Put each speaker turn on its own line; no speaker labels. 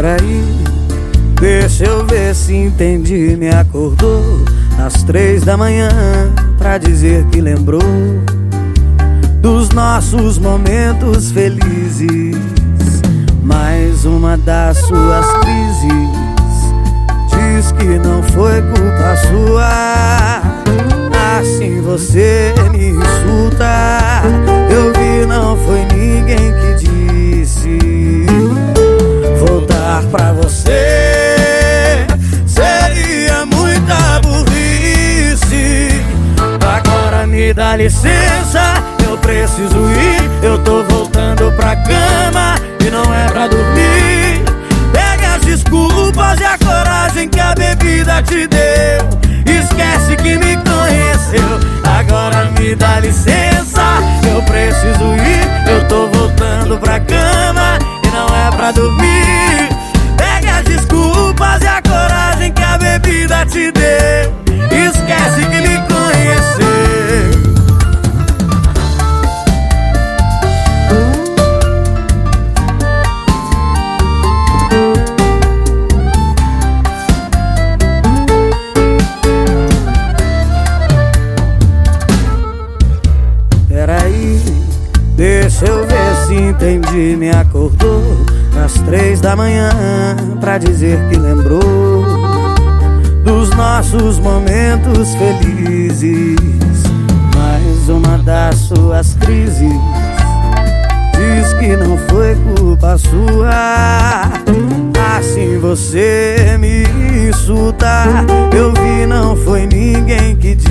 Peraí, deixa eu ver se entendi. Me acordou às três da manhã pra dizer que lembrou dos nossos momentos felizes. Mais uma das suas crises. Diz que não foi culpa sua. Assim você me dá licença eu preciso ir. Eu tô voltando pra cama e não é pra dormir. Pega as desculpas e a coragem que a bebida te deu. Esquece que me conheceu. Agora me dá licença. Eu preciso ir. Eu tô voltando pra cama e não é pra dormir. Eu ver se entendi, me acordou às três da manhã pra dizer que lembrou dos nossos momentos felizes. Mais uma das suas crises diz que não foi culpa sua. Assim você me insulta. Eu vi, não foi ninguém que disse.